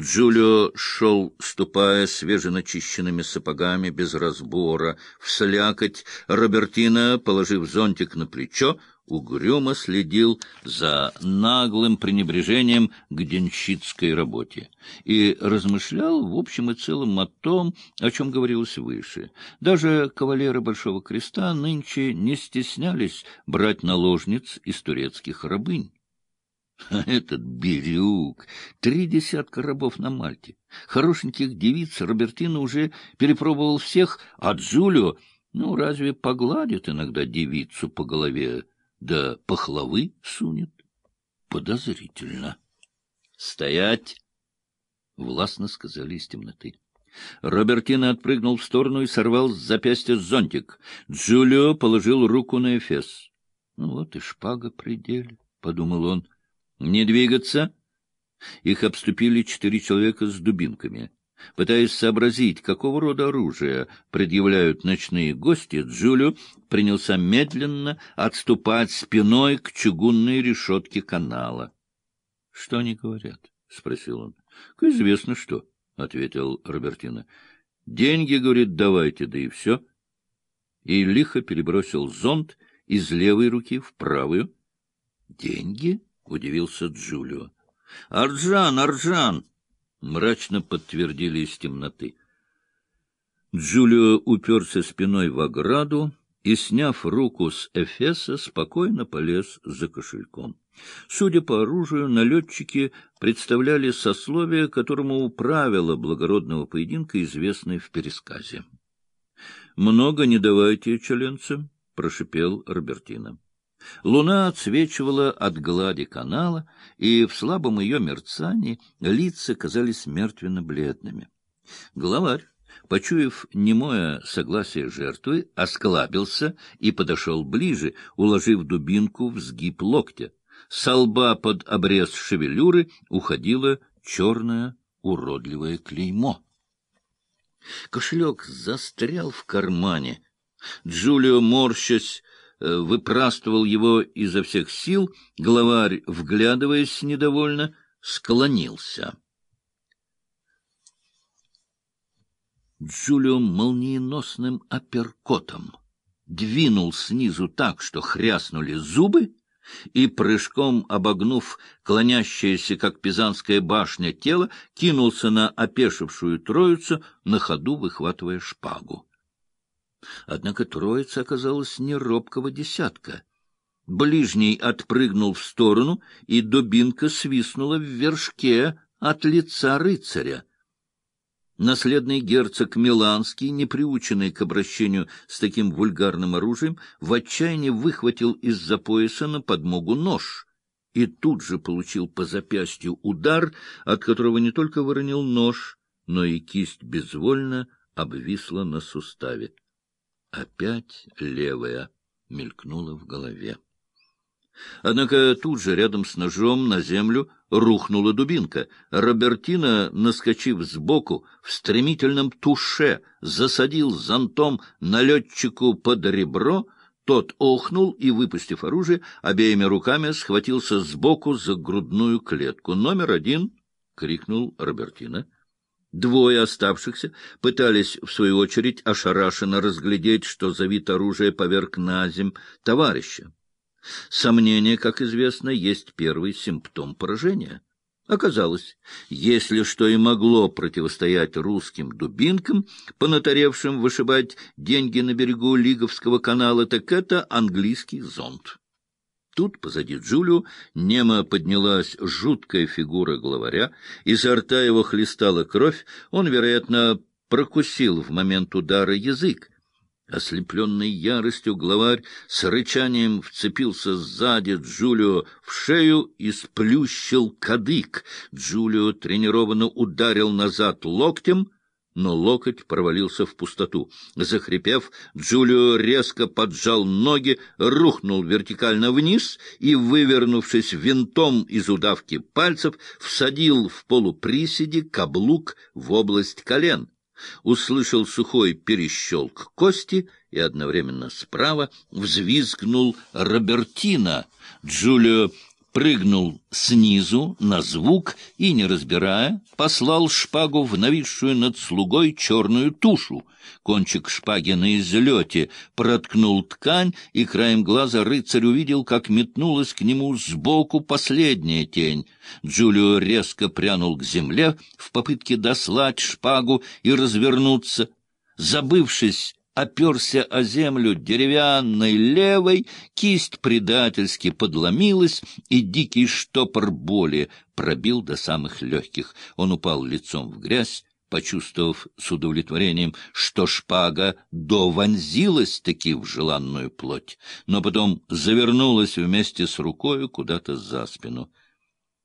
Джулио шел, ступая свеженачищенными сапогами без разбора, в слякоть. Робертина, положив зонтик на плечо, угрюмо следил за наглым пренебрежением к денщицкой работе и размышлял в общем и целом о том, о чем говорилось выше. Даже кавалеры Большого Креста нынче не стеснялись брать наложниц из турецких рабынь. А этот Бирюк! Три десятка рабов на Мальте. Хорошеньких девиц Робертино уже перепробовал всех, а Джулио, ну, разве погладит иногда девицу по голове, да пахлавы сунет? Подозрительно. «Стоять!» — властно сказали из темноты. Робертино отпрыгнул в сторону и сорвал с запястья зонтик. Джулио положил руку на эфес. — Ну вот и шпага при деле, — подумал он. Не двигаться. Их обступили четыре человека с дубинками. Пытаясь сообразить, какого рода оружие предъявляют ночные гости, Джулио принялся медленно отступать спиной к чугунной решетке канала. — Что они говорят? — спросил он. — Известно что, — ответил Робертино. — Деньги, говорит, давайте, да и все. И лихо перебросил зонт из левой руки в правую. — Деньги? —— удивился Джулио. — Арджан, Арджан! — мрачно подтвердили из темноты. Джулио уперся спиной в ограду и, сняв руку с Эфеса, спокойно полез за кошельком. Судя по оружию, налетчики представляли сословие, которому правила благородного поединка известны в пересказе. — Много не давайте, чаленцы, — прошипел Робертино. Луна отсвечивала от глади канала, и в слабом ее мерцании лица казались мертвенно-бледными. Главарь, почуяв немое согласие жертвы, осклабился и подошел ближе, уложив дубинку в сгиб локтя. Со лба под обрез шевелюры уходило черное уродливое клеймо. Кошелек застрял в кармане. Джулио, морщась, выпрастывал его изо всех сил, главарь, вглядываясь недовольно, склонился. Джулио молниеносным апперкотом двинул снизу так, что хряснули зубы, и, прыжком обогнув клонящееся, как пизанская башня, тело, кинулся на опешившую троицу, на ходу выхватывая шпагу. Однако троица оказалась не робкого десятка. Ближний отпрыгнул в сторону, и дубинка свистнула в вершке от лица рыцаря. Наследный герцог Миланский, не приученный к обращению с таким вульгарным оружием, в отчаянии выхватил из-за пояса на подмогу нож и тут же получил по запястью удар, от которого не только выронил нож, но и кисть безвольно обвисла на суставе. Опять левая мелькнула в голове. Однако тут же, рядом с ножом, на землю рухнула дубинка. Робертина, наскочив сбоку, в стремительном туше засадил зонтом налетчику под ребро, тот охнул и, выпустив оружие, обеими руками схватился сбоку за грудную клетку. «Номер один!» — крикнул Робертина. Двое оставшихся пытались, в свою очередь, ошарашенно разглядеть, что за вид оружия поверг на земь товарища. Сомнение, как известно, есть первый симптом поражения. Оказалось, если что и могло противостоять русским дубинкам, понатаревшим вышибать деньги на берегу Лиговского канала, так это английский зонт. Тут, позади Джулио, немо поднялась жуткая фигура главаря, изо рта его хлестала кровь, он, вероятно, прокусил в момент удара язык. Ослепленный яростью главарь с рычанием вцепился сзади Джулио в шею и сплющил кадык. Джулио тренированно ударил назад локтем — но локоть провалился в пустоту. Захрипев, Джулио резко поджал ноги, рухнул вертикально вниз и, вывернувшись винтом из удавки пальцев, всадил в полуприседе каблук в область колен. Услышал сухой перещелк кости и одновременно справа взвизгнул Робертина. Джулио прыгнул снизу на звук и, не разбирая, послал шпагу в нависшую над слугой черную тушу. Кончик шпаги на излете проткнул ткань, и краем глаза рыцарь увидел, как метнулась к нему сбоку последняя тень. Джулио резко прянул к земле в попытке дослать шпагу и развернуться. Забывшись оперся о землю деревянной левой, кисть предательски подломилась, и дикий штопор боли пробил до самых легких. Он упал лицом в грязь, почувствовав с удовлетворением, что шпага довонзилась-таки в желанную плоть, но потом завернулась вместе с рукою куда-то за спину.